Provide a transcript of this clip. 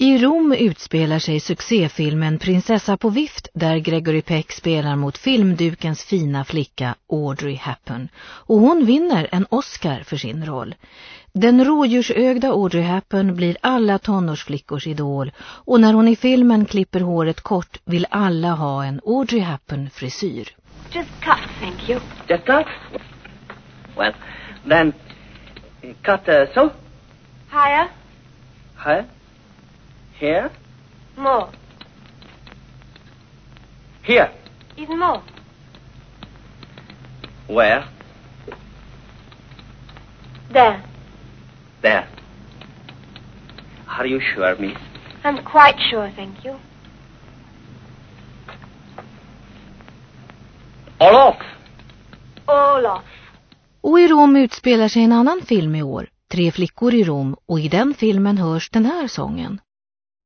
I Rom utspelar sig succéfilmen Prinsessa på vift där Gregory Peck spelar mot filmdukens fina flicka Audrey Hepburn och hon vinner en Oscar för sin roll. Den rådjursögda Audrey Hepburn blir alla tonårsflickors idol och när hon i filmen klipper håret kort vill alla ha en Audrey Hepburn frisyr. Just cut, thank you. Just cut? Well, then, cut uh, so? Higher? Higher? Here? More. Here? Even more. Where? There. There. Are you sure, miss? I'm quite sure, thank you. All off! All off. Och i Rom utspelar sig en annan film i år, Tre flickor i Rom, och i den filmen hörs den här sången.